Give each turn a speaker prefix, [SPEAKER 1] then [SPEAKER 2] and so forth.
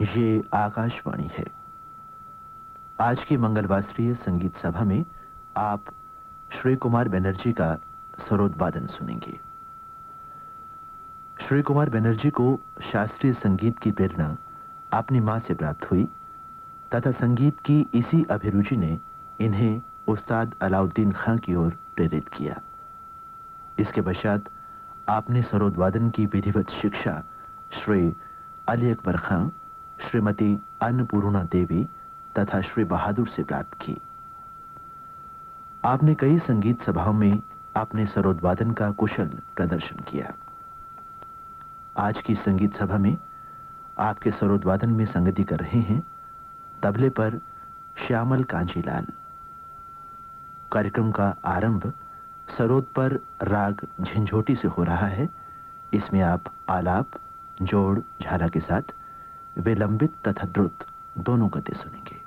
[SPEAKER 1] ये आकाशवाणी है। आज की मंगलवास्त्रीय संगीत सभा में आप श्री कुमार बनर्जी का सरोदवादन सुनेंगे। श्री कुमार बनर्जी को शास्त्रीय संगीत की प्रेरणा अपनी माँ से प्राप्त हुई, तथा संगीत की इसी अभिरुचि ने इन्हें उस्ताद अलाउद्दीन खां की ओर प्रेरित किया। इसके पश्चात आपने सरोदवादन की विधिवत शिक्षा श्री अली अकबर खां श्रीमती अन्नपूर्णा देवी तथा श्री बहादुर से प्राप्त की। आपने कई संगीत सभाओं में अपने सरोदवादन का कुशल प्रदर्शन किया। आज की संगीत सभा में आपके सरोदवादन में संगति कर रहे हैं तबले पर श्यामल कांजीलाल। कार्यक्रम का आरंभ सरोद पर राग झंझोटी से हो रहा है। इसमें आप आलाप, जोड़, झाला के साथ विलंबित तथा द्रुत दोनों गति सुनेंगे।